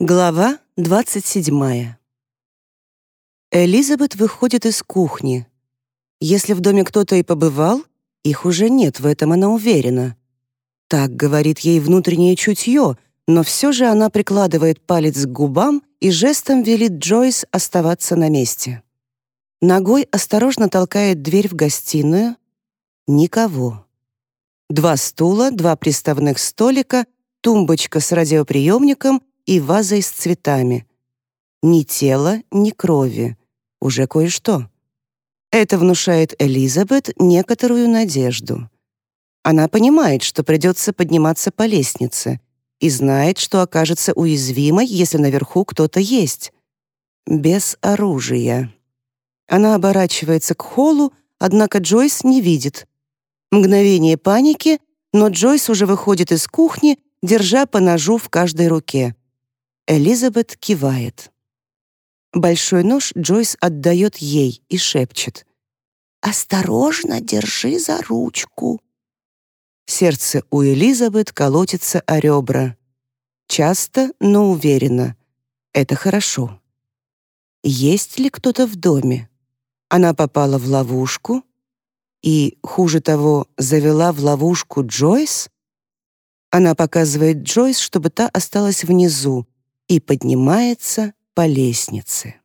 Глава 27. Элизабет выходит из кухни. Если в доме кто-то и побывал, их уже нет, в этом она уверена. Так говорит ей внутреннее чутье, но все же она прикладывает палец к губам и жестом велит Джойс оставаться на месте. Ногой осторожно толкает дверь в гостиную. Никого. Два стула, два приставных столика, тумбочка с радиоприемником и вазой с цветами. Ни тела, ни крови. Уже кое-что. Это внушает Элизабет некоторую надежду. Она понимает, что придется подниматься по лестнице, и знает, что окажется уязвимой, если наверху кто-то есть. Без оружия. Она оборачивается к холлу, однако Джойс не видит. Мгновение паники, но Джойс уже выходит из кухни, держа по ножу в каждой руке. Элизабет кивает. Большой нож Джойс отдает ей и шепчет. «Осторожно, держи за ручку». Сердце у Элизабет колотится о ребра. Часто, но уверенно. Это хорошо. Есть ли кто-то в доме? Она попала в ловушку и, хуже того, завела в ловушку Джойс? Она показывает Джойс, чтобы та осталась внизу, и поднимается по лестнице.